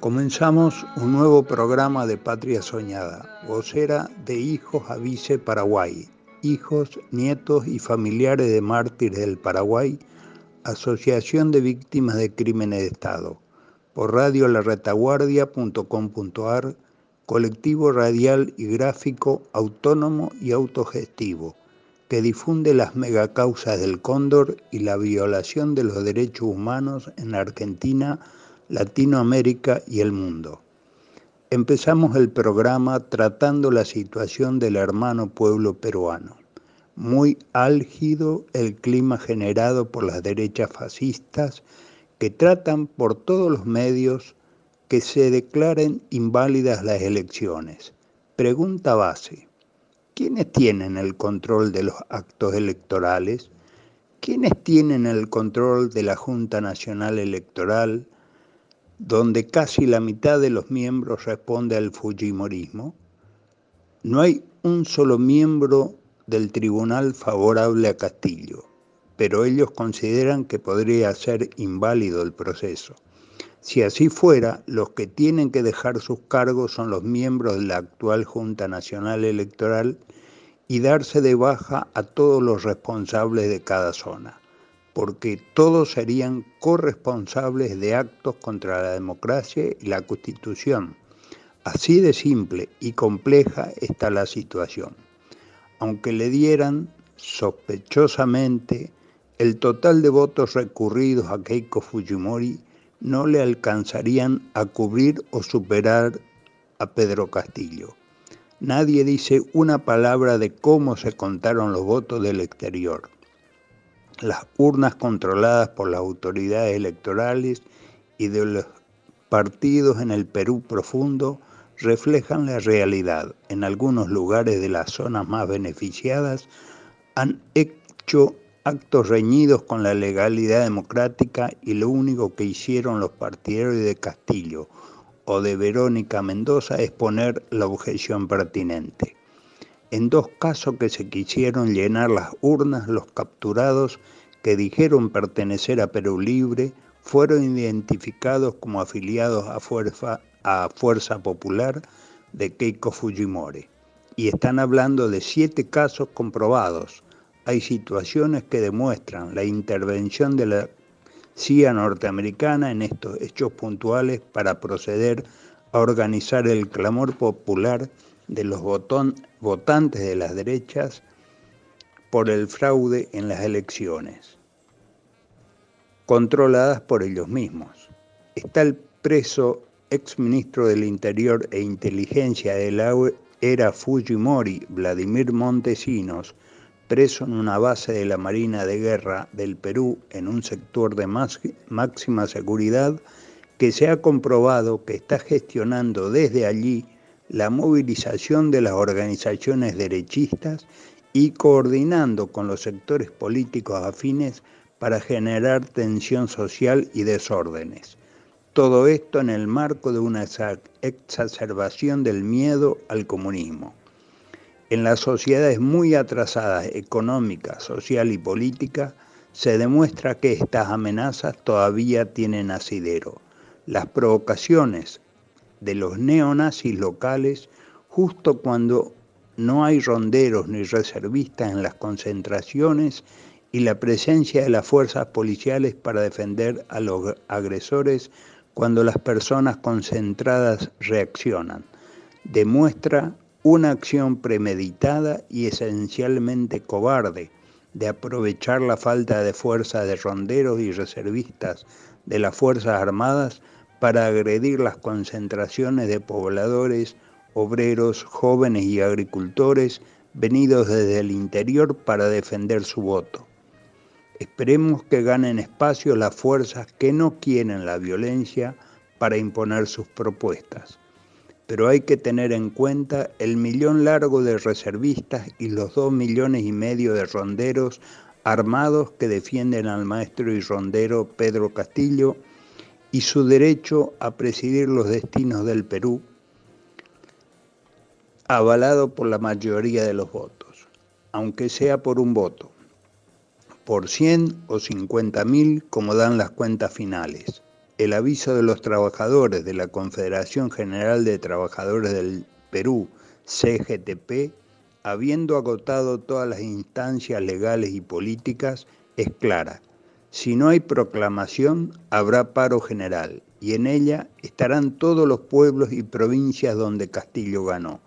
Comenzamos un nuevo programa de Patria Soñada, vocera de Hijos Avise Paraguay, hijos, nietos y familiares de mártires del Paraguay, Asociación de Víctimas de Crímenes de Estado, por radio laretaguardia.com.ar, colectivo radial y gráfico autónomo y autogestivo, que difunde las megacausas del cóndor y la violación de los derechos humanos en Argentina, Latinoamérica y el mundo. Empezamos el programa tratando la situación del hermano pueblo peruano. Muy álgido el clima generado por las derechas fascistas que tratan por todos los medios que se declaren inválidas las elecciones. Pregunta base. ¿Quiénes tienen el control de los actos electorales? ¿Quiénes tienen el control de la Junta Nacional Electoral, donde casi la mitad de los miembros responde al Fujimorismo, no hay un solo miembro del tribunal favorable a Castillo, pero ellos consideran que podría ser inválido el proceso. Si así fuera, los que tienen que dejar sus cargos son los miembros de la actual Junta Nacional Electoral y darse de baja a todos los responsables de cada zona porque todos serían corresponsables de actos contra la democracia y la Constitución. Así de simple y compleja está la situación. Aunque le dieran sospechosamente el total de votos recurridos a Keiko Fujimori, no le alcanzarían a cubrir o superar a Pedro Castillo. Nadie dice una palabra de cómo se contaron los votos del exterior las urnas controladas por las autoridades electorales y de los partidos en el Perú profundo reflejan la realidad. En algunos lugares de las zonas más beneficiadas han hecho actos reñidos con la legalidad democrática y lo único que hicieron los partidarios de Castillo o de Verónica Mendoza es poner la objeción pertinente. En dos casos que se quisieron llenar las urnas, los capturados que dijeron pertenecer a Perú Libre fueron identificados como afiliados a Fuerza, a Fuerza Popular de Keiko Fujimori. Y están hablando de siete casos comprobados. Hay situaciones que demuestran la intervención de la CIA norteamericana en estos hechos puntuales para proceder a organizar el clamor popular de los votantes de las derechas por el fraude en las elecciones, controladas por ellos mismos. Está el preso exministro del Interior e Inteligencia de la era Fujimori, Vladimir Montesinos, preso en una base de la Marina de Guerra del Perú en un sector de máxima seguridad, que se ha comprobado que está gestionando desde allí la movilización de las organizaciones derechistas y coordinando con los sectores políticos afines para generar tensión social y desórdenes. Todo esto en el marco de una exacerbación del miedo al comunismo. En las sociedades muy atrasadas económica, social y política, se demuestra que estas amenazas todavía tienen asidero. Las provocaciones de los neonazis locales, justo cuando no hay ronderos ni reservistas en las concentraciones y la presencia de las fuerzas policiales para defender a los agresores cuando las personas concentradas reaccionan. Demuestra una acción premeditada y esencialmente cobarde de aprovechar la falta de fuerza de ronderos y reservistas de las Fuerzas Armadas para agredir las concentraciones de pobladores, obreros, jóvenes y agricultores venidos desde el interior para defender su voto. Esperemos que ganen espacio las fuerzas que no quieren la violencia para imponer sus propuestas. Pero hay que tener en cuenta el millón largo de reservistas y los dos millones y medio de ronderos armados que defienden al maestro y rondero Pedro Castillo y su derecho a presidir los destinos del Perú, avalado por la mayoría de los votos, aunque sea por un voto por 100 o 50 mil como dan las cuentas finales. El aviso de los trabajadores de la Confederación General de Trabajadores del Perú, CGTP, habiendo agotado todas las instancias legales y políticas, es clara. Si no hay proclamación, habrá paro general, y en ella estarán todos los pueblos y provincias donde Castillo ganó.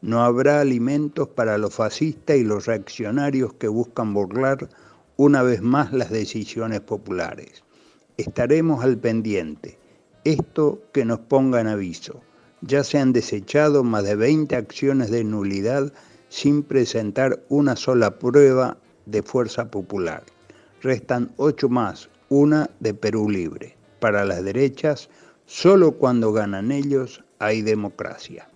No habrá alimentos para los fascistas y los reaccionarios que buscan burlar una vez más las decisiones populares. Estaremos al pendiente. Esto que nos ponga en aviso. Ya se han desechado más de 20 acciones de nulidad sin presentar una sola prueba de fuerza popular. Restan ocho más, una de Perú Libre. Para las derechas, solo cuando ganan ellos hay democracia.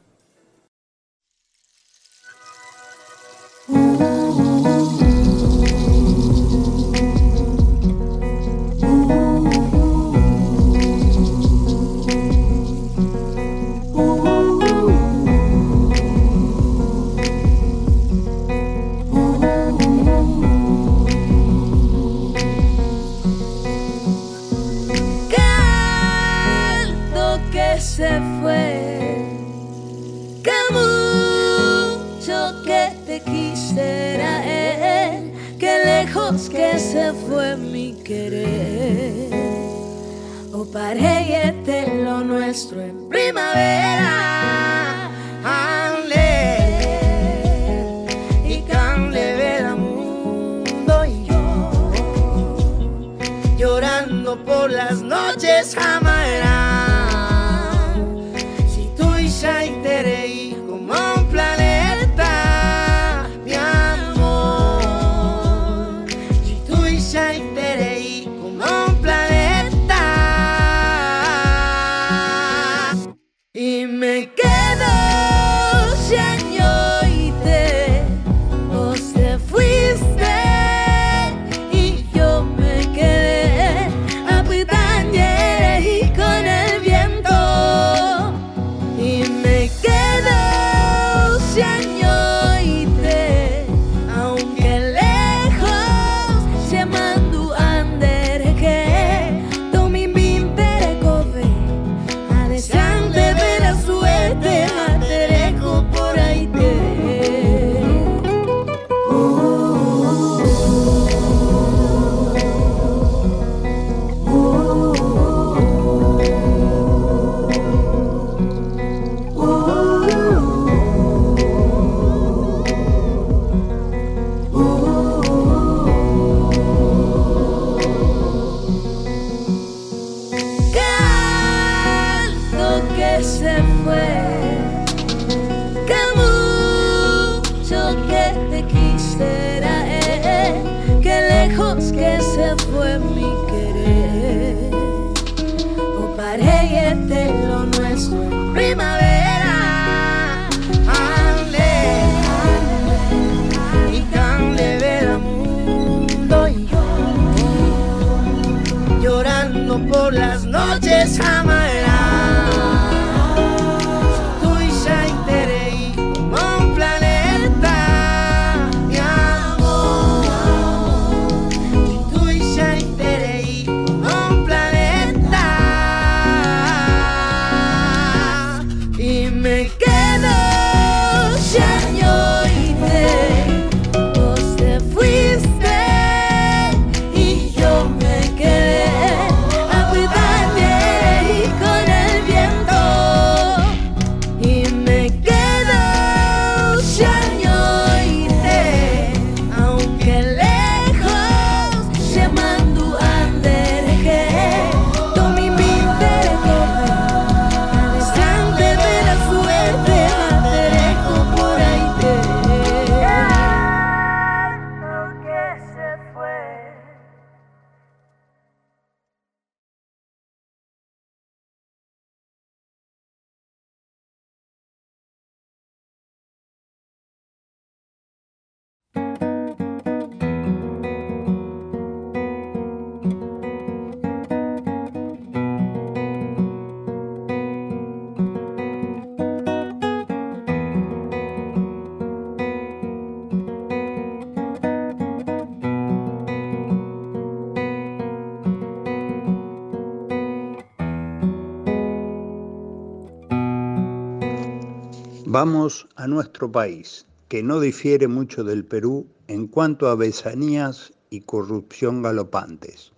Vamos a nuestro país, que no difiere mucho del Perú en cuanto a besanías y corrupción galopantes.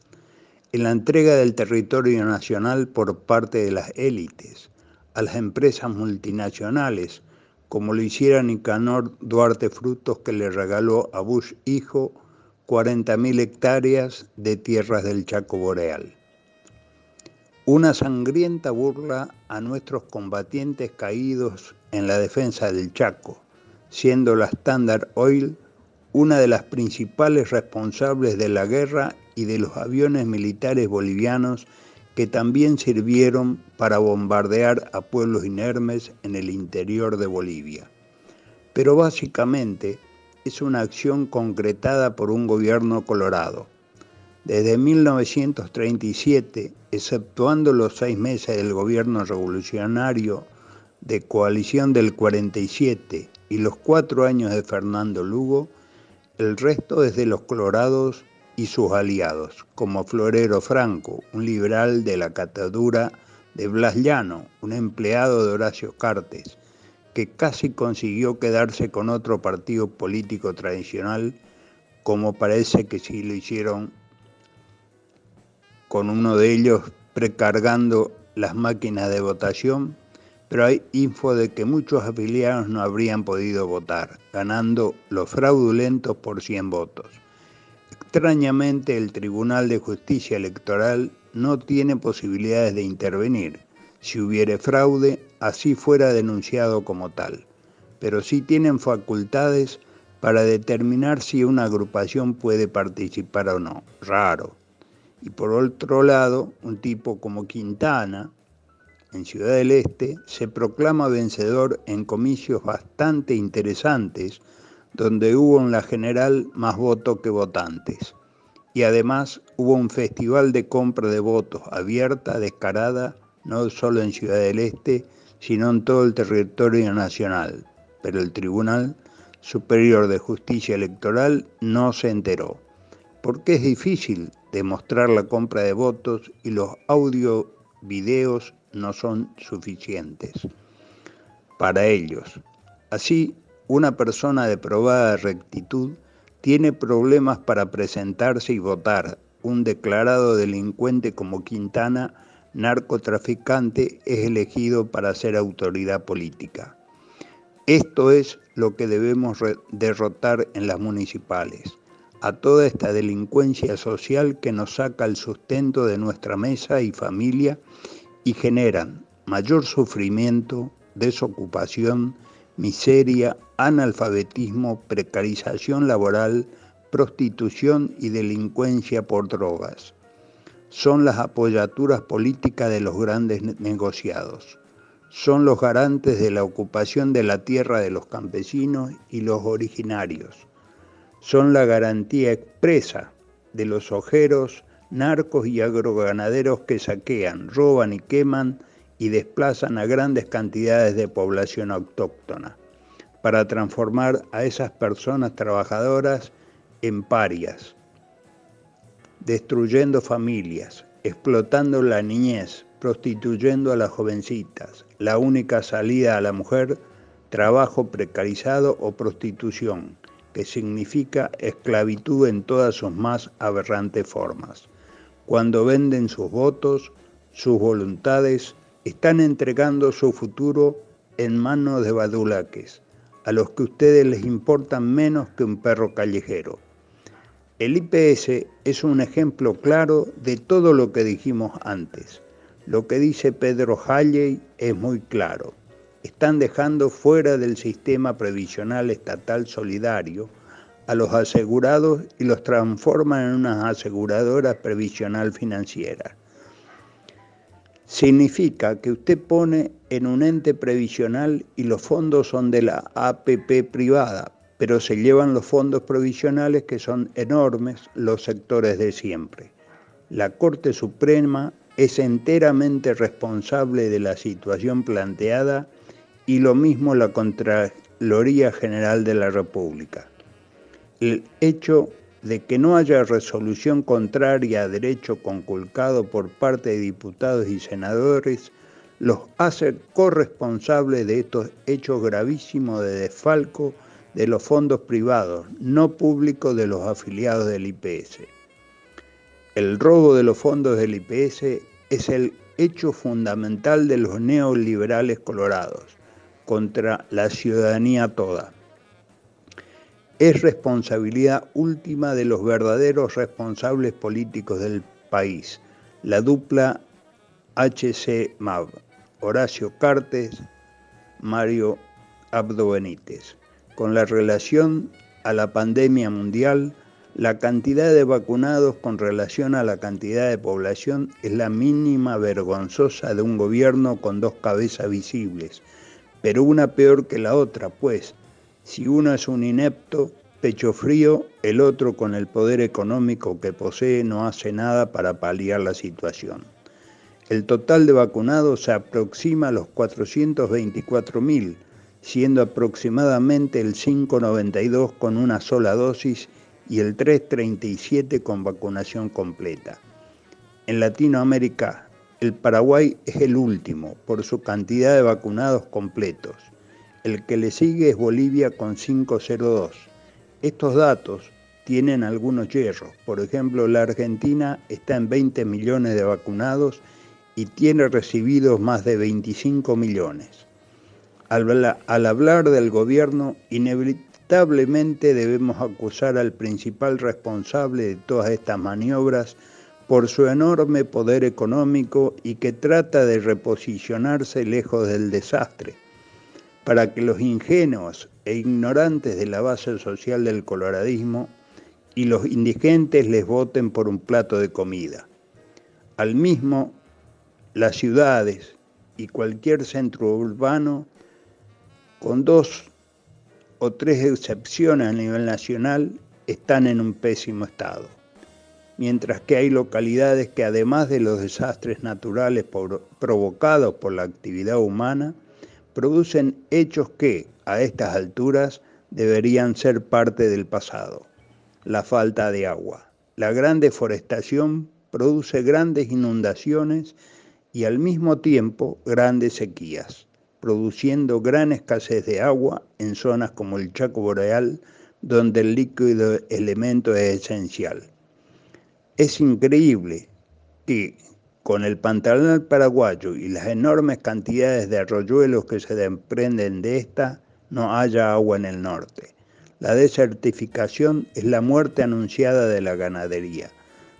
En la entrega del territorio nacional por parte de las élites a las empresas multinacionales, como lo hiciera Nicanor Duarte Frutos, que le regaló a Bush hijo 40.000 hectáreas de tierras del Chaco Boreal. Una sangrienta burla a nuestros combatientes caídos en la defensa del Chaco, siendo la Standard Oil una de las principales responsables de la guerra y de los aviones militares bolivianos que también sirvieron para bombardear a pueblos inermes en el interior de Bolivia. Pero básicamente es una acción concretada por un gobierno colorado. Desde 1937, exceptuando los seis meses del gobierno revolucionario de coalición del 47 y los cuatro años de Fernando Lugo, el resto es de los colorados y sus aliados, como Florero Franco, un liberal de la catadura de Blas Llano, un empleado de Horacio Cartes, que casi consiguió quedarse con otro partido político tradicional, como parece que sí lo hicieron con uno de ellos precargando las máquinas de votación pero hay info de que muchos afiliados no habrían podido votar, ganando los fraudulentos por 100 votos. Extrañamente, el Tribunal de Justicia Electoral no tiene posibilidades de intervenir. Si hubiere fraude, así fuera denunciado como tal. Pero sí tienen facultades para determinar si una agrupación puede participar o no. Raro. Y por otro lado, un tipo como Quintana, en Ciudad del Este, se proclama vencedor en comicios bastante interesantes, donde hubo en la general más votos que votantes. Y además hubo un festival de compra de votos abierta, descarada, no solo en Ciudad del Este, sino en todo el territorio nacional. Pero el Tribunal Superior de Justicia Electoral no se enteró, porque es difícil demostrar la compra de votos y los audio videos no son suficientes para ellos. Así, una persona de probada rectitud tiene problemas para presentarse y votar. Un declarado delincuente como Quintana, narcotraficante, es elegido para ser autoridad política. Esto es lo que debemos derrotar en las municipales, a toda esta delincuencia social que nos saca el sustento de nuestra mesa y familia y generan mayor sufrimiento, desocupación, miseria, analfabetismo, precarización laboral, prostitución y delincuencia por drogas. Son las apoyaturas políticas de los grandes negociados. Son los garantes de la ocupación de la tierra de los campesinos y los originarios. Son la garantía expresa de los ojeros narcos y agroganaderos que saquean, roban y queman y desplazan a grandes cantidades de población autóctona para transformar a esas personas trabajadoras en parias, destruyendo familias, explotando la niñez, prostituyendo a las jovencitas, la única salida a la mujer, trabajo precarizado o prostitución, que significa esclavitud en todas sus más aberrantes formas. Cuando venden sus votos, sus voluntades, están entregando su futuro en manos de badulaques, a los que ustedes les importan menos que un perro callejero. El IPS es un ejemplo claro de todo lo que dijimos antes. Lo que dice Pedro Halley es muy claro. Están dejando fuera del sistema previsional estatal solidario a los asegurados y los transforman en unas aseguradoras previsional financieras significa que usted pone en un ente previsional y los fondos son de la APP privada, pero se llevan los fondos provisionales que son enormes los sectores de siempre. La Corte Suprema es enteramente responsable de la situación planteada y lo mismo la Contraloría General de la República. El hecho de que no haya resolución contraria a derecho conculcado por parte de diputados y senadores los hace corresponsables de estos hechos gravísimos de desfalco de los fondos privados, no públicos de los afiliados del IPS. El robo de los fondos del IPS es el hecho fundamental de los neoliberales colorados contra la ciudadanía toda es responsabilidad última de los verdaderos responsables políticos del país, la dupla HC-MAV, Horacio Cartes, Mario Abdo Benítez. Con la relación a la pandemia mundial, la cantidad de vacunados con relación a la cantidad de población es la mínima vergonzosa de un gobierno con dos cabezas visibles, pero una peor que la otra, pues si uno es un inepto, pecho frío, el otro con el poder económico que posee no hace nada para paliar la situación. El total de vacunados se aproxima a los 424.000, siendo aproximadamente el 5,92 con una sola dosis y el 3,37 con vacunación completa. En Latinoamérica, el Paraguay es el último por su cantidad de vacunados completos. El que le sigue es Bolivia con 502. Estos datos tienen algunos hierros. Por ejemplo, la Argentina está en 20 millones de vacunados y tiene recibidos más de 25 millones. Al, al, hablar del gobierno, inevitablemente debemos acusar al principal responsable de todas estas maniobras por su enorme poder económico y que trata de reposicionarse lejos del desastre para que los ingenuos e ignorantes de la base social del coloradismo y los indigentes les voten por un plato de comida. Al mismo, las ciudades y cualquier centro urbano, con dos o tres excepciones a nivel nacional, están en un pésimo estado, mientras que hay localidades que además de los desastres naturales provocados por la actividad humana, producen hechos que, a estas alturas, deberían ser parte del pasado. La falta de agua. La gran deforestación produce grandes inundaciones y al mismo tiempo grandes sequías, produciendo gran escasez de agua en zonas como el Chaco Boreal, donde el líquido elemento es esencial. Es increíble que con el pantanal paraguayo y las enormes cantidades de arroyuelos que se desprenden de esta, no haya agua en el norte. La desertificación es la muerte anunciada de la ganadería.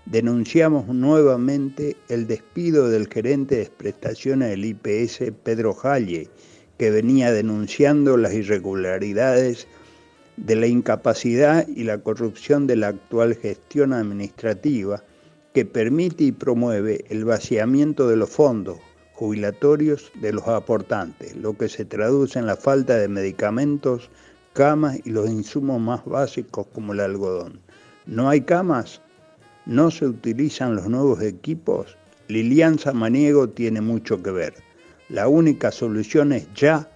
Denunciamos nuevamente el despido del gerente de prestaciones del IPS, Pedro Jalle, que venía denunciando las irregularidades de la incapacidad y la corrupción de la actual gestión administrativa que permite y promueve el vaciamiento de los fondos jubilatorios de los aportantes, lo que se traduce en la falta de medicamentos, camas y los insumos más básicos como el algodón. No hay camas, no se utilizan los nuevos equipos, Lilian Samaniego tiene mucho que ver. La única solución es ya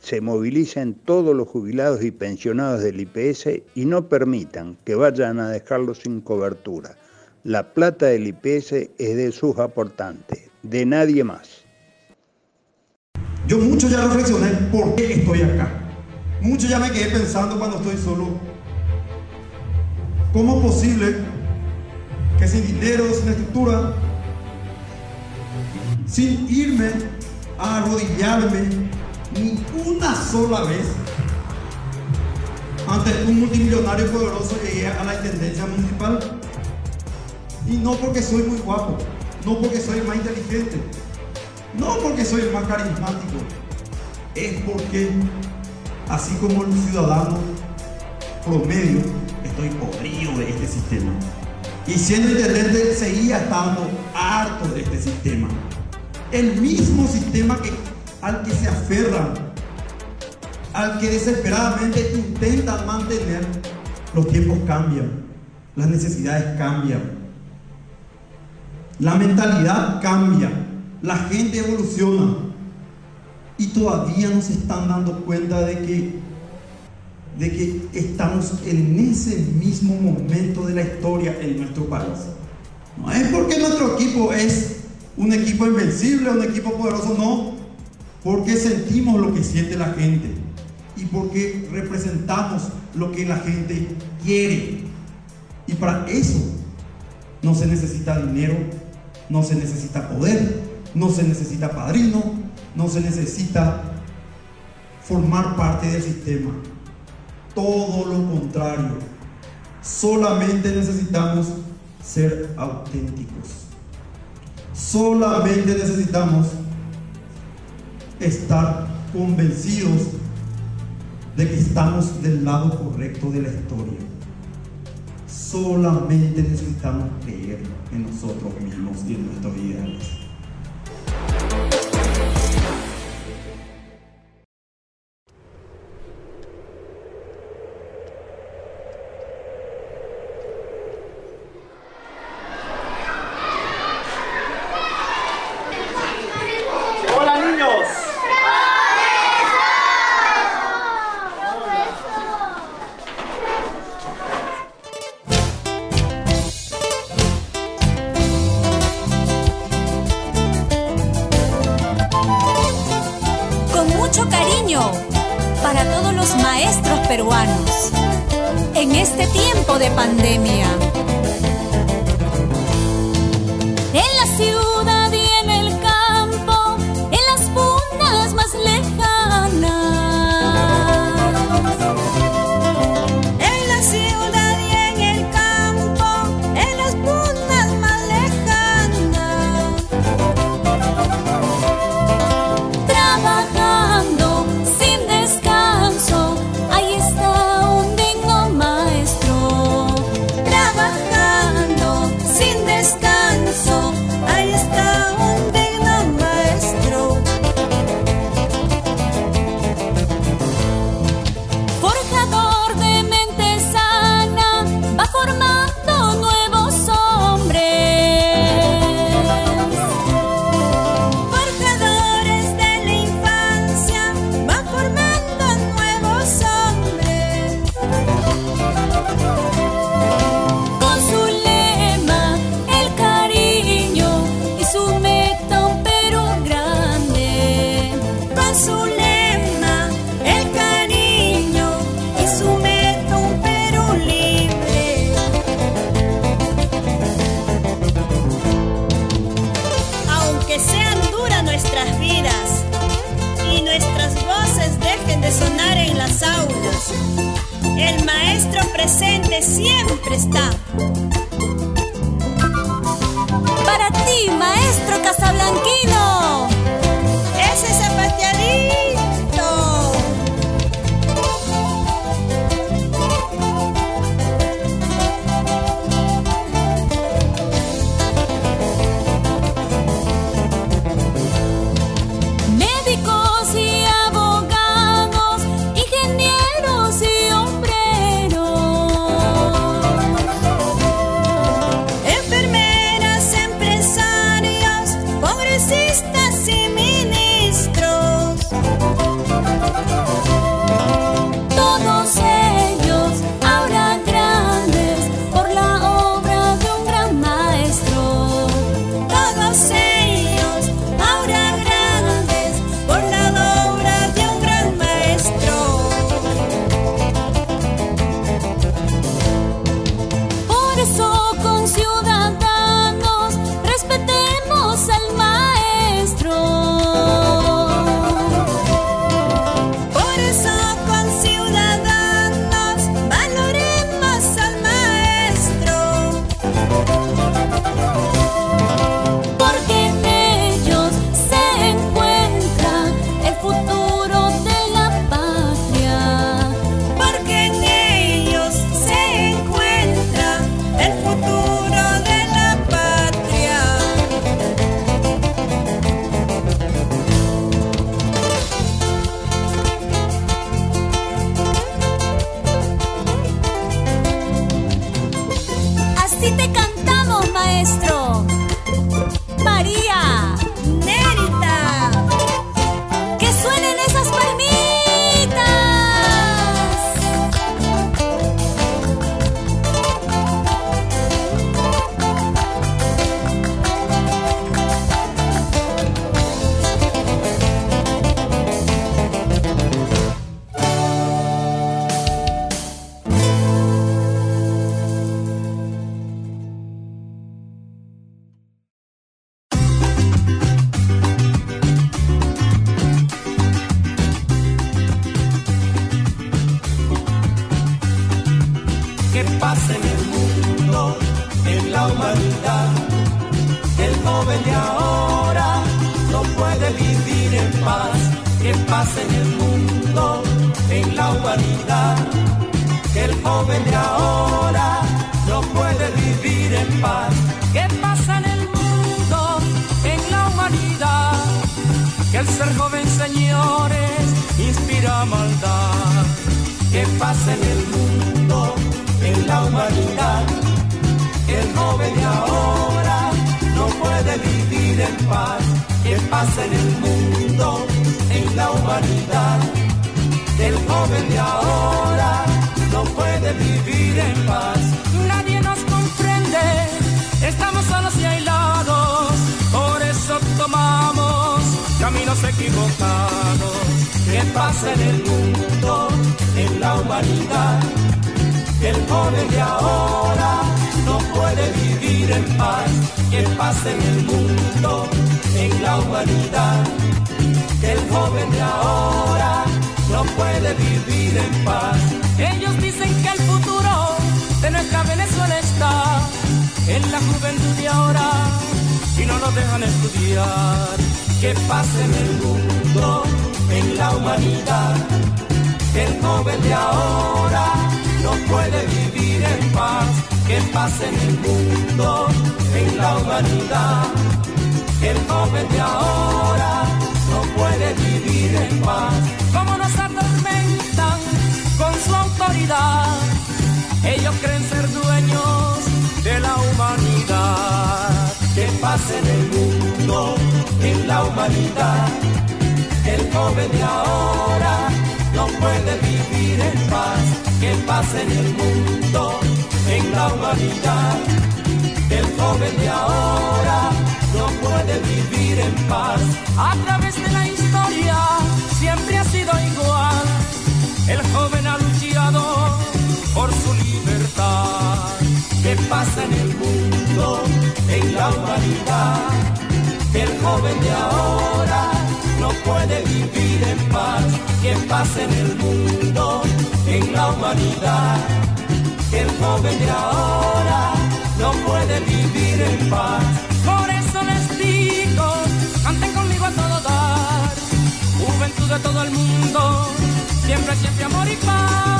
se movilicen todos los jubilados y pensionados del IPS y no permitan que vayan a dejarlos sin cobertura. La plata del IPS es de sus aportantes, de nadie más. Yo mucho ya reflexioné por qué estoy acá. Mucho ya me quedé pensando cuando estoy solo. ¿Cómo es posible que sin dinero, sin estructura, sin irme a arrodillarme ni una sola vez ante un multimillonario poderoso llegué a la intendencia municipal. Y no porque soy muy guapo, no porque soy más inteligente, no porque soy el más carismático, es porque así como el ciudadano promedio, estoy podrido de este sistema. Y siendo intendente seguía estando harto de este sistema. El mismo sistema que al que se aferran, al que desesperadamente intentan mantener, los tiempos cambian, las necesidades cambian, la mentalidad cambia, la gente evoluciona y todavía no se están dando cuenta de que, de que estamos en ese mismo momento de la historia en nuestro país. No es porque nuestro equipo es un equipo invencible, un equipo poderoso, no porque sentimos lo que siente la gente y porque representamos lo que la gente quiere. Y para eso no se necesita dinero, no se necesita poder, no se necesita padrino, no se necesita formar parte del sistema. Todo lo contrario. Solamente necesitamos ser auténticos. Solamente necesitamos estar convencidos de que estamos del lado correcto de la historia. Solamente necesitamos creer en nosotros mismos y en nuestros ideales. pasa en el mundo, en la humanidad, que el joven de ahora no puede vivir en paz. ¿Qué pasa en el mundo, en la humanidad? Que el ser joven, señores, inspira maldad. ¿Qué pasa en el mundo, en la humanidad? Que el joven de ahora no puede vivir en paz. ¿Qué pasa en el mundo? la humanidad. El joven de ahora no puede vivir en paz. Nadie nos comprende, estamos solos y aislados. Por eso tomamos caminos equivocados. ¿Qué pasa en el mundo, en la humanidad? El joven de ahora no puede vivir en paz. ¿Qué pasa en el mundo, en la humanidad? que el joven de ahora no puede vivir en paz. Ellos dicen que el futuro de nuestra Venezuela está en la juventud de ahora y no nos dejan estudiar. Que pase en el mundo, en la humanidad, que el joven de ahora no puede vivir en paz. Que pase en el mundo, en la humanidad, que el joven de ahora como nos atormentan con su autoridad. Ellos creen ser dueños de la humanidad. Que pasa en el mundo, en la humanidad. El joven de ahora no puede vivir en paz. Que pasa en el mundo, en la humanidad. El joven de ahora no puede vivir en paz a través de la igual, el joven ha luchado por su libertad. ¿Qué pasa en el mundo, en la humanidad? Que el joven de ahora no puede vivir en paz. ¿Qué pasa en el mundo, en la humanidad? Que el joven de ahora no puede vivir en paz. todo el mundo, siempre, siempre amor y paz.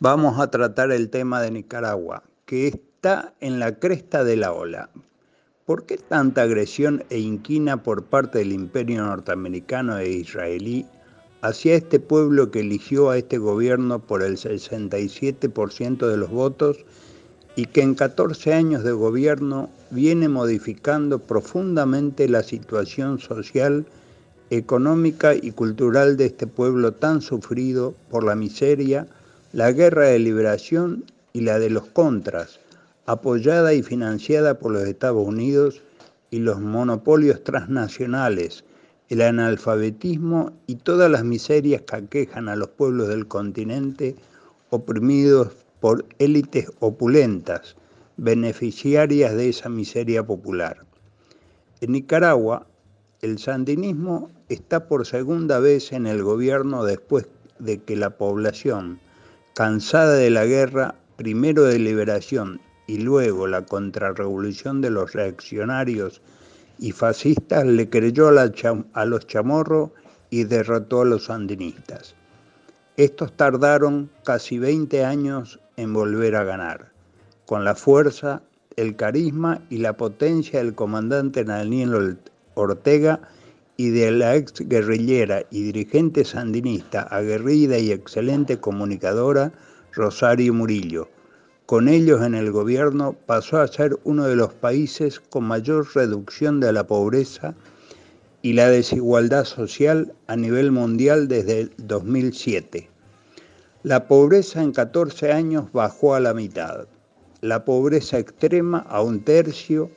Vamos a tratar el tema de Nicaragua, que está en la cresta de la ola. ¿Por qué tanta agresión e inquina por parte del imperio norteamericano e israelí hacia este pueblo que eligió a este gobierno por el 67% de los votos y que en 14 años de gobierno viene modificando profundamente la situación social, económica y cultural de este pueblo tan sufrido por la miseria, la guerra de liberación y la de los contras, apoyada y financiada por los Estados Unidos y los monopolios transnacionales, el analfabetismo y todas las miserias que aquejan a los pueblos del continente oprimidos por élites opulentas, beneficiarias de esa miseria popular. En Nicaragua, el sandinismo está por segunda vez en el gobierno después de que la población, cansada de la guerra, primero de liberación y luego la contrarrevolución de los reaccionarios y fascistas, le creyó a, los chamorros y derrotó a los sandinistas. Estos tardaron casi 20 años en volver a ganar, con la fuerza, el carisma y la potencia del comandante Daniel Ortega y de la ex guerrillera y dirigente sandinista, aguerrida y excelente comunicadora Rosario Murillo. Con ellos en el gobierno pasó a ser uno de los países con mayor reducción de la pobreza y la desigualdad social a nivel mundial desde 2007. La pobreza en 14 años bajó a la mitad, la pobreza extrema a un tercio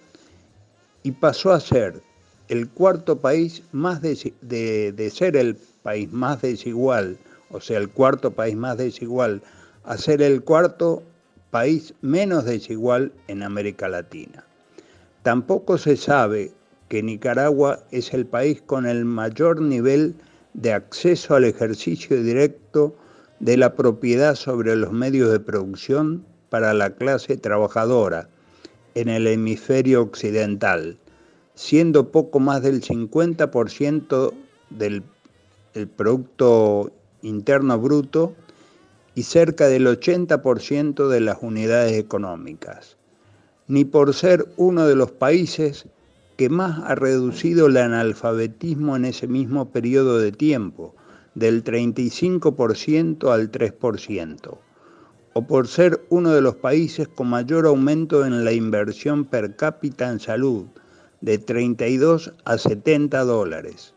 y pasó a ser el cuarto país más de, ser el país más desigual, o sea, el cuarto país más desigual, a ser el cuarto país menos desigual en América Latina. Tampoco se sabe que Nicaragua es el país con el mayor nivel de acceso al ejercicio directo de la propiedad sobre los medios de producción para la clase trabajadora en el hemisferio occidental, siendo poco más del 50% del Producto Interno Bruto y cerca del 80% de las unidades económicas, ni por ser uno de los países que más ha reducido el analfabetismo en ese mismo periodo de tiempo, del 35% al 3%, o por ser uno de los países con mayor aumento en la inversión per cápita en salud, de 32 a 70 dólares,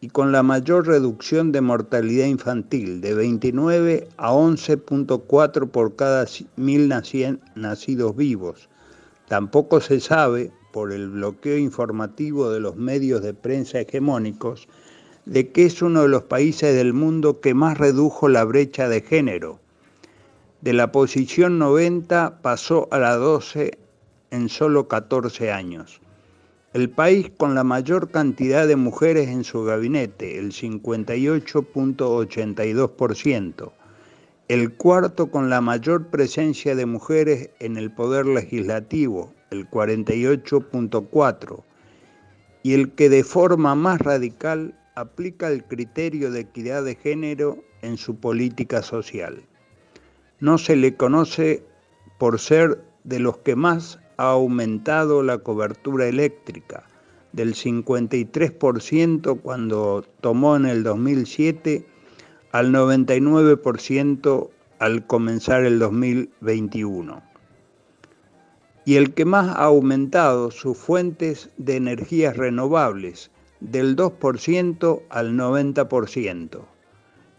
y con la mayor reducción de mortalidad infantil, de 29 a 11.4 por cada mil nacidos vivos. Tampoco se sabe por el bloqueo informativo de los medios de prensa hegemónicos de que es uno de los países del mundo que más redujo la brecha de género. De la posición 90 pasó a la 12 en solo 14 años. El país con la mayor cantidad de mujeres en su gabinete, el 58.82%. El cuarto con la mayor presencia de mujeres en el poder legislativo, el 48.4, y el que de forma más radical aplica el criterio de equidad de género en su política social. No se le conoce por ser de los que más ha aumentado la cobertura eléctrica, del 53% cuando tomó en el 2007 al 99% al comenzar el 2021 y el que más ha aumentado sus fuentes de energías renovables, del 2% al 90%,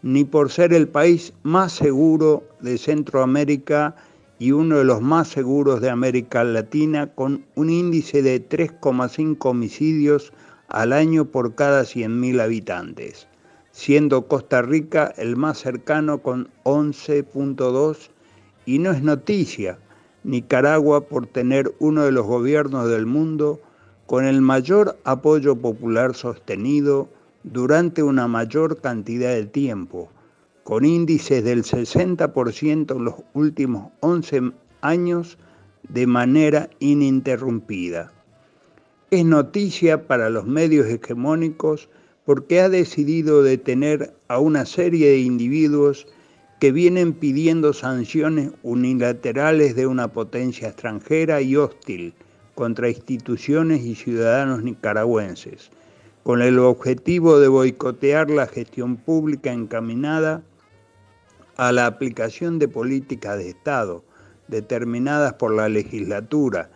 ni por ser el país más seguro de Centroamérica y uno de los más seguros de América Latina, con un índice de 3,5 homicidios al año por cada 100.000 habitantes, siendo Costa Rica el más cercano con 11.2 y no es noticia Nicaragua por tener uno de los gobiernos del mundo con el mayor apoyo popular sostenido durante una mayor cantidad de tiempo, con índices del 60% en los últimos 11 años de manera ininterrumpida. Es noticia para los medios hegemónicos porque ha decidido detener a una serie de individuos que vienen pidiendo sanciones unilaterales de una potencia extranjera y hostil contra instituciones y ciudadanos nicaragüenses, con el objetivo de boicotear la gestión pública encaminada a la aplicación de políticas de Estado determinadas por la legislatura,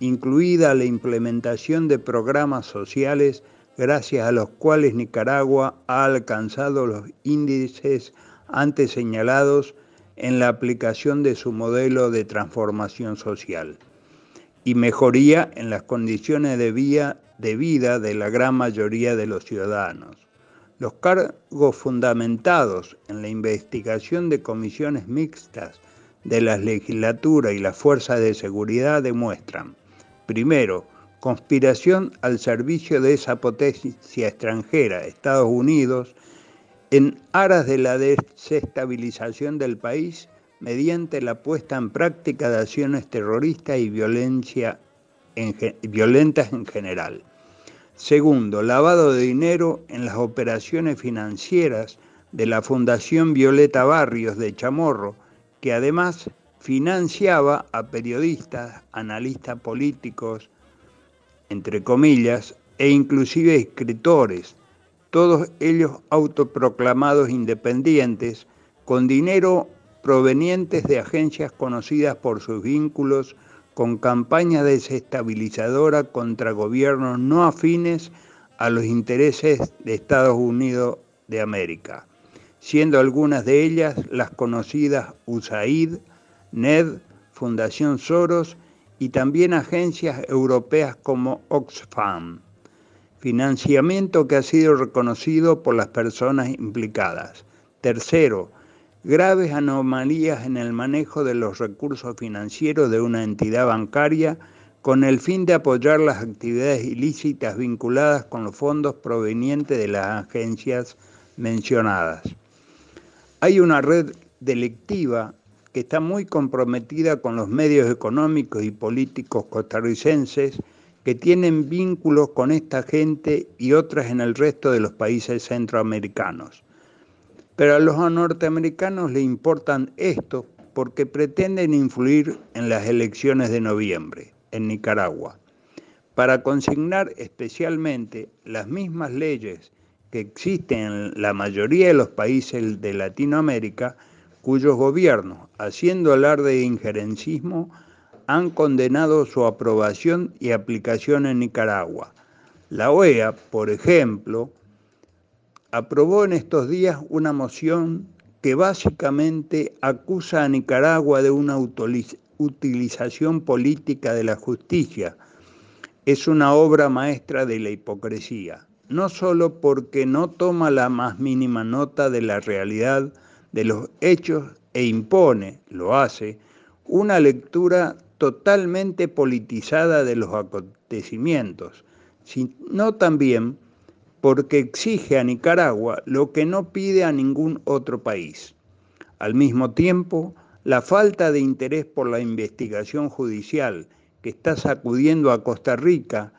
incluida la implementación de programas sociales gracias a los cuales Nicaragua ha alcanzado los índices antes señalados en la aplicación de su modelo de transformación social y mejoría en las condiciones de, vida de la gran mayoría de los ciudadanos. Los cargos fundamentados en la investigación de comisiones mixtas de la legislatura y las fuerzas de seguridad demuestran, primero, conspiración al servicio de esa potencia extranjera, Estados Unidos, en aras de la desestabilización del país mediante la puesta en práctica de acciones terroristas y violencia violentas en general. Segundo, lavado de dinero en las operaciones financieras de la Fundación Violeta Barrios de Chamorro, que además financiaba a periodistas, analistas políticos, entre comillas, e inclusive escritores, todos ellos autoproclamados independientes, con dinero provenientes de agencias conocidas por sus vínculos con campañas desestabilizadoras contra gobiernos no afines a los intereses de Estados Unidos de América, siendo algunas de ellas las conocidas USAID, NED, Fundación Soros y también agencias europeas como Oxfam. Financiamiento que ha sido reconocido por las personas implicadas. Tercero, graves anomalías en el manejo de los recursos financieros de una entidad bancaria con el fin de apoyar las actividades ilícitas vinculadas con los fondos provenientes de las agencias mencionadas. Hay una red delictiva que está muy comprometida con los medios económicos y políticos costarricenses que tienen vínculos con esta gente y otras en el resto de los países centroamericanos. Pero a los norteamericanos le importan esto porque pretenden influir en las elecciones de noviembre en Nicaragua, para consignar especialmente las mismas leyes que existen en la mayoría de los países de Latinoamérica, cuyos gobiernos, haciendo alarde de injerencismo, han condenado su aprobación y aplicación en Nicaragua. La OEA, por ejemplo, aprobó en estos días una moción que básicamente acusa a Nicaragua de una utilización política de la justicia. Es una obra maestra de la hipocresía, no solo porque no toma la más mínima nota de la realidad, de los hechos e impone, lo hace, una lectura totalmente politizada de los acontecimientos, sino también porque exige a Nicaragua lo que no pide a ningún otro país. Al mismo tiempo, la falta de interés por la investigación judicial que está sacudiendo a Costa Rica,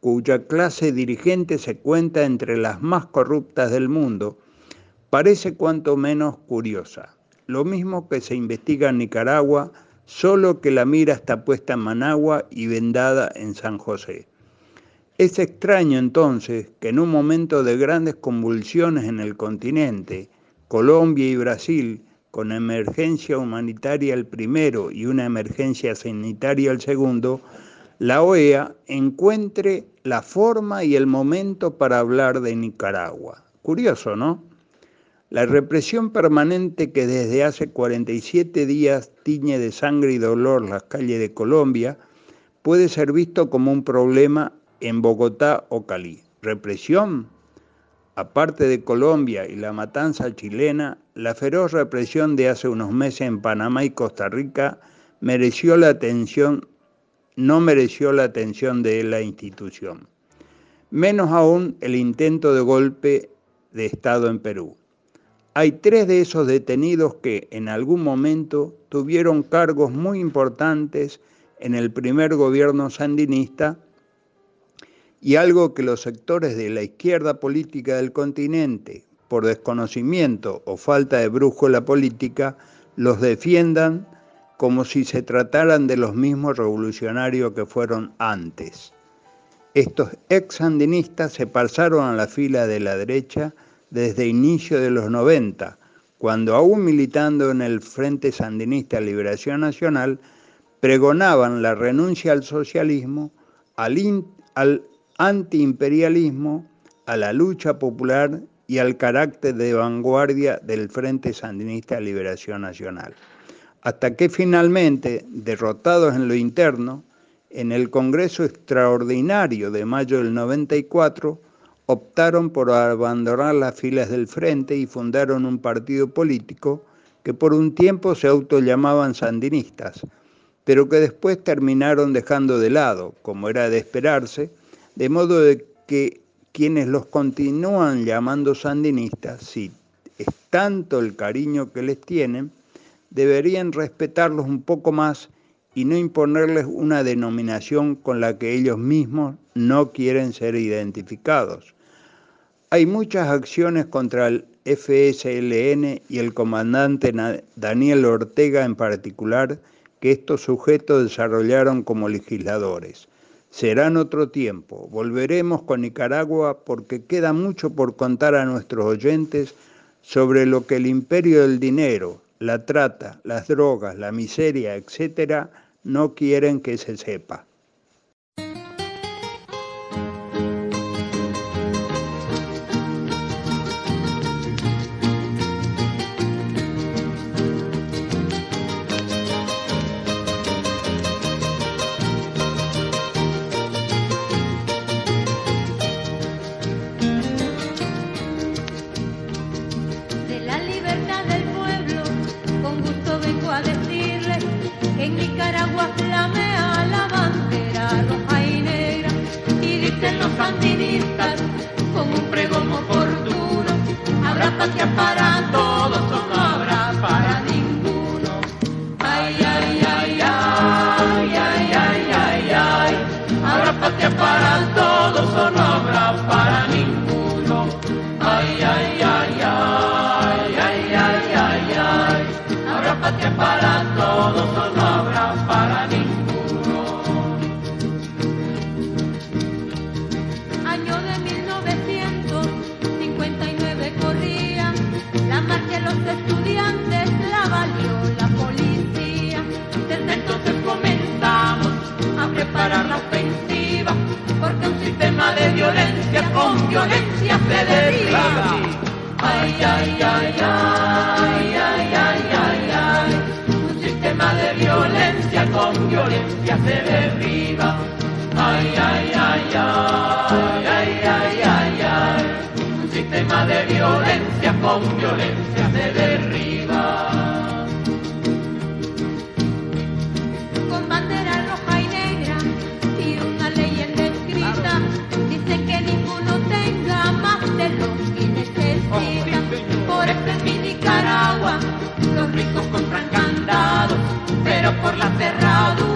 cuya clase dirigente se cuenta entre las más corruptas del mundo, parece cuanto menos curiosa. Lo mismo que se investiga en Nicaragua, solo que la mira está puesta en Managua y vendada en San José. Es extraño entonces que en un momento de grandes convulsiones en el continente, Colombia y Brasil, con emergencia humanitaria el primero y una emergencia sanitaria el segundo, la OEA encuentre la forma y el momento para hablar de Nicaragua. Curioso, ¿no? La represión permanente que desde hace 47 días tiñe de sangre y dolor las calles de Colombia puede ser visto como un problema en Bogotá o Cali. Represión. Aparte de Colombia y la matanza chilena, la feroz represión de hace unos meses en Panamá y Costa Rica mereció la atención, no mereció la atención de la institución. Menos aún el intento de golpe de Estado en Perú. Hay tres de esos detenidos que en algún momento tuvieron cargos muy importantes en el primer gobierno sandinista y algo que los sectores de la izquierda política del continente, por desconocimiento o falta de brújula política, los defiendan como si se trataran de los mismos revolucionarios que fueron antes. Estos ex sandinistas se pasaron a la fila de la derecha desde inicio de los 90, cuando aún militando en el Frente Sandinista Liberación Nacional, pregonaban la renuncia al socialismo, al, al antiimperialismo, a la lucha popular y al carácter de vanguardia del Frente Sandinista Liberación Nacional. Hasta que finalmente, derrotados en lo interno, en el Congreso Extraordinario de mayo del 94, optaron por abandonar las filas del frente y fundaron un partido político que por un tiempo se autollamaban sandinistas, pero que después terminaron dejando de lado, como era de esperarse, de modo de que quienes los continúan llamando sandinistas, si es tanto el cariño que les tienen, deberían respetarlos un poco más y no imponerles una denominación con la que ellos mismos no quieren ser identificados. Hay muchas acciones contra el FSLN y el comandante Daniel Ortega en particular que estos sujetos desarrollaron como legisladores. Será en otro tiempo. Volveremos con Nicaragua porque queda mucho por contar a nuestros oyentes sobre lo que el imperio del dinero, la trata, las drogas, la miseria, etcétera, no quieren que se sepa. año de 1959 corría la marcha de los estudiantes la valió la policía. Desde entonces comenzamos a preparar la ofensiva, porque un sistema de violencia con violencia se deriva. Ay, ay, ay, ay, ay, ay, ay, ay, un sistema de violencia con violencia se derriba. Ay, ay, ay, ay, ay, ay, ay, ay. Un sistema de violencia con violencia se derriba. Con bandera roja y negra y una leyenda escrita, dice que ninguno tenga más de lo que necesita. Por eso en mi Nicaragua los ricos compran candados, pero por la cerradura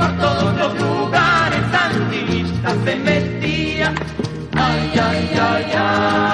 por todos los lugares, antinistas se metía. Ay, ay, ay, ay.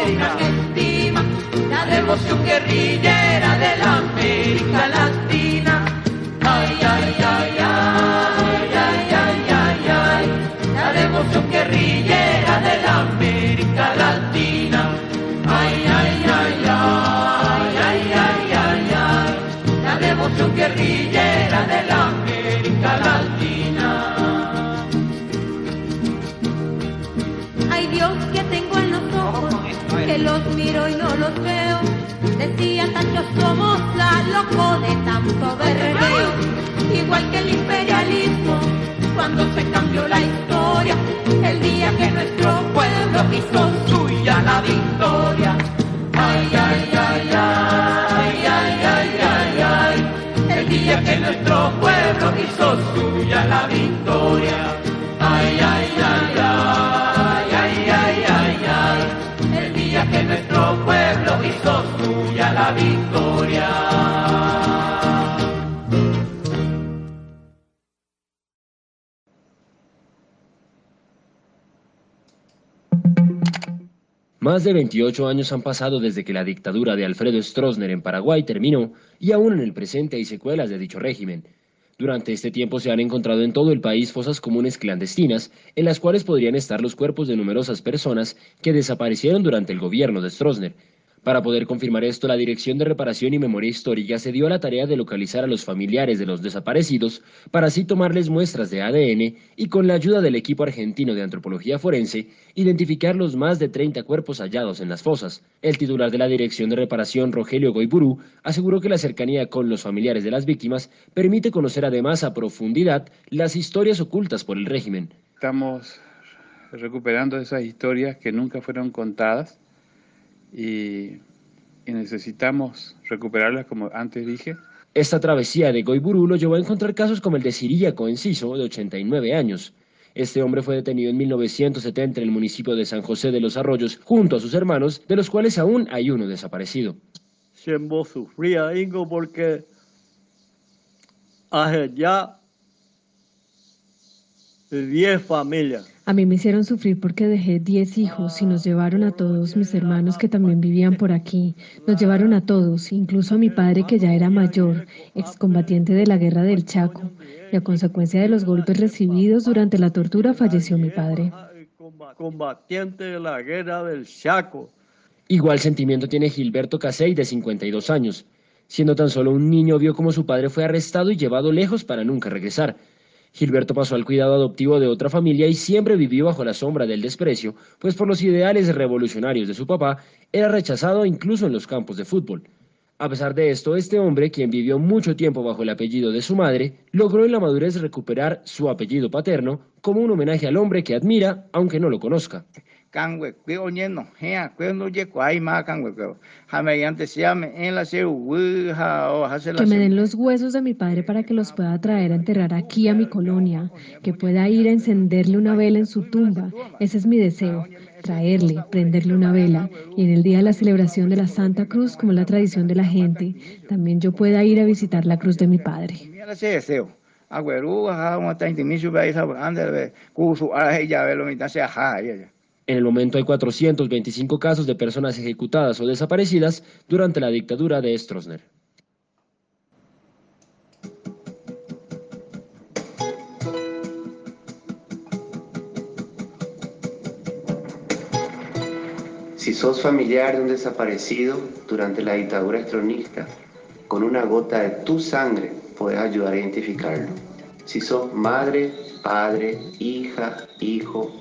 América Argentina, la devoción guerrillera de la América Latina. Ay, ay, ay, ay, ay, ay, ay, ay, la devoción guerrillera de la América Latina. Ay, ay, ay, ay, ay, ay, ay, ay, la devoción guerrillera de la que los miro y no los veo. Decía Sancho, somos la loco de tanto verbeo. Igual que el imperialismo, cuando se cambió la historia, el día que nuestro pueblo hizo suya la victoria. Ay, ay, ay, ay, ay, ay, ay, ay. El día que nuestro pueblo hizo suya la victoria. Ay, ay, ay, ay. nuestro pueblo hizo suya la victoria. Más de 28 años han pasado desde que la dictadura de Alfredo Stroessner en Paraguay terminó y aún en el presente hay secuelas de dicho régimen. Durante este tiempo se han encontrado en todo el país fosas comunes clandestinas en las cuales podrían estar los cuerpos de numerosas personas que desaparecieron durante el gobierno de Stroessner. Para poder confirmar esto, la Dirección de Reparación y Memoria Histórica se dio a la tarea de localizar a los familiares de los desaparecidos para así tomarles muestras de ADN y con la ayuda del equipo argentino de antropología forense, identificar los más de 30 cuerpos hallados en las fosas. El titular de la Dirección de Reparación, Rogelio Goiburú, aseguró que la cercanía con los familiares de las víctimas permite conocer además a profundidad las historias ocultas por el régimen. Estamos recuperando esas historias que nunca fueron contadas y, necesitamos recuperarlas como antes dije. Esta travesía de Goiburú lo llevó a encontrar casos como el de Siríaco Enciso, de 89 años. Este hombre fue detenido en 1970 en el municipio de San José de los Arroyos junto a sus hermanos, de los cuales aún hay uno desaparecido. Siempre sufría Ingo porque ya 10 familias a mí me hicieron sufrir porque dejé 10 hijos y nos llevaron a todos mis hermanos que también vivían por aquí. Nos llevaron a todos, incluso a mi padre que ya era mayor, excombatiente de la guerra del Chaco. Y a consecuencia de los golpes recibidos durante la tortura falleció mi padre. Combatiente de la guerra del Chaco. Igual sentimiento tiene Gilberto Casey de 52 años. Siendo tan solo un niño vio como su padre fue arrestado y llevado lejos para nunca regresar. Gilberto pasó al cuidado adoptivo de otra familia y siempre vivió bajo la sombra del desprecio, pues por los ideales revolucionarios de su papá era rechazado incluso en los campos de fútbol. A pesar de esto, este hombre, quien vivió mucho tiempo bajo el apellido de su madre, logró en la madurez recuperar su apellido paterno como un homenaje al hombre que admira, aunque no lo conozca que me den los huesos de mi padre para que los pueda traer a enterrar aquí a mi colonia, que pueda ir a encenderle una vela en su tumba. Ese es mi deseo, traerle, prenderle una vela y en el día de la celebración de la Santa Cruz, como la tradición de la gente, también yo pueda ir a visitar la cruz de mi padre. En el momento hay 425 casos de personas ejecutadas o desaparecidas durante la dictadura de Stroessner. Si sos familiar de un desaparecido durante la dictadura estronista, con una gota de tu sangre puedes ayudar a identificarlo. Si sos madre, padre, hija, hijo,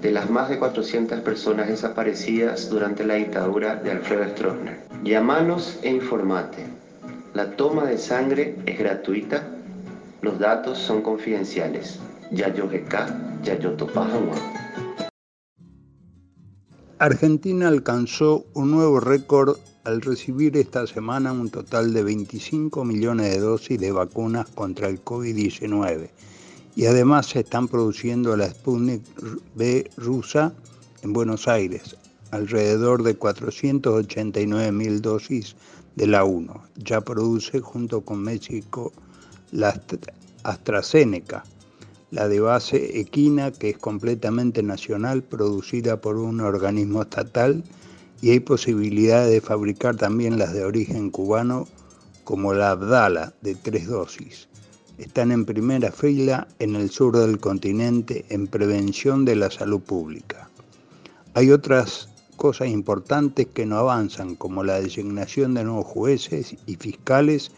de las más de 400 personas desaparecidas durante la dictadura de Alfredo Stroessner. Llámanos e informate. La toma de sangre es gratuita, los datos son confidenciales. Yayo Yayo Argentina alcanzó un nuevo récord al recibir esta semana un total de 25 millones de dosis de vacunas contra el COVID-19 y además se están produciendo la Sputnik B rusa en Buenos Aires, alrededor de 489 mil dosis de la 1. Ya produce junto con México la AstraZeneca, la de base equina que es completamente nacional, producida por un organismo estatal y hay posibilidad de fabricar también las de origen cubano como la Abdala de tres dosis están en primera fila en el sur del continente en prevención de la salud pública. Hay otras cosas importantes que no avanzan, como la designación de nuevos jueces y fiscales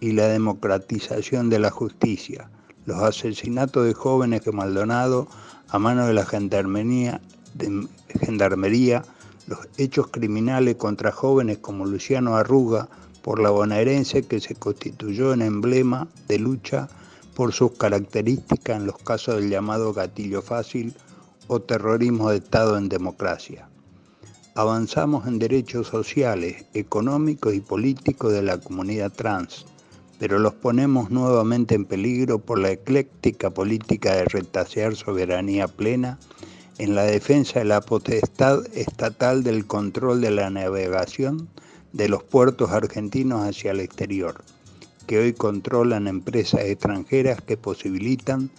y la democratización de la justicia, los asesinatos de jóvenes de Maldonado a mano de la gendarmería, de gendarmería los hechos criminales contra jóvenes como Luciano Arruga, por la bonaerense que se constituyó en emblema de lucha por sus características en los casos del llamado gatillo fácil o terrorismo de Estado en democracia. Avanzamos en derechos sociales, económicos y políticos de la comunidad trans, pero los ponemos nuevamente en peligro por la ecléctica política de retasear soberanía plena en la defensa de la potestad estatal del control de la navegación de los puertos argentinos hacia el exterior, que hoy controlan empresas extranjeras que posibilitan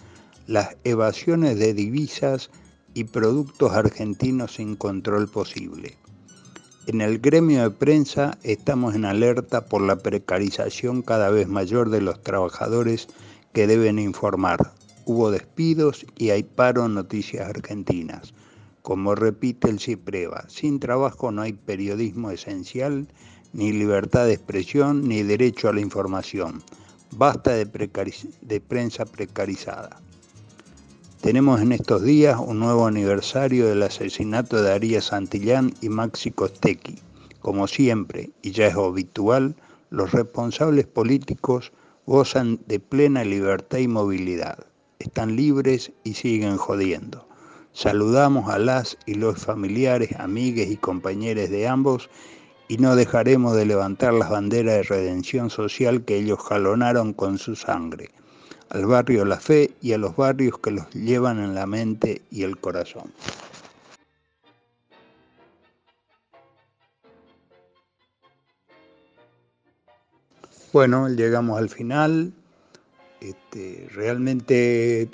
las evasiones de divisas y productos argentinos sin control posible. En el gremio de prensa estamos en alerta por la precarización cada vez mayor de los trabajadores que deben informar. Hubo despidos y hay paro en noticias argentinas. Como repite el CIPREVA, sin trabajo no hay periodismo esencial, ni libertad de expresión, ni derecho a la información. Basta de, prensa precarizada. Tenemos en estos días un nuevo aniversario del asesinato de Arias Santillán y Maxi Costequi. Como siempre, y ya es habitual, los responsables políticos gozan de plena libertad y movilidad. Están libres y siguen jodiendo. Saludamos a las y los familiares, amigues y compañeros de ambos y no dejaremos de levantar las banderas de redención social que ellos jalonaron con su sangre al barrio La Fe y a los barrios que los llevan en la mente y el corazón. Bueno, llegamos al final. Este, realmente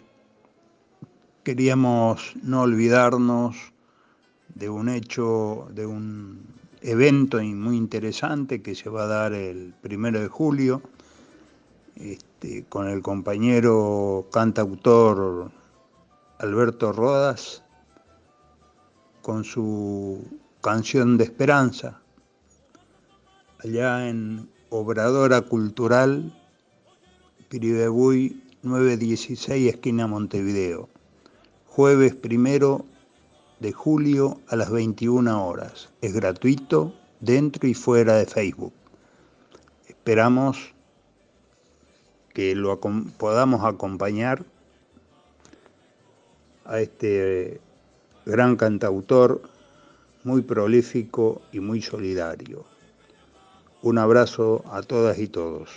queríamos no olvidarnos de un hecho, de un evento muy interesante que se va a dar el primero de julio. Este, con el compañero cantautor Alberto Rodas, con su canción de esperanza, allá en Obradora Cultural, Piribebuy 916, esquina Montevideo, jueves primero de julio a las 21 horas. Es gratuito dentro y fuera de Facebook. Esperamos que lo podamos acompañar a este gran cantautor muy prolífico y muy solidario. Un abrazo a todas y todos.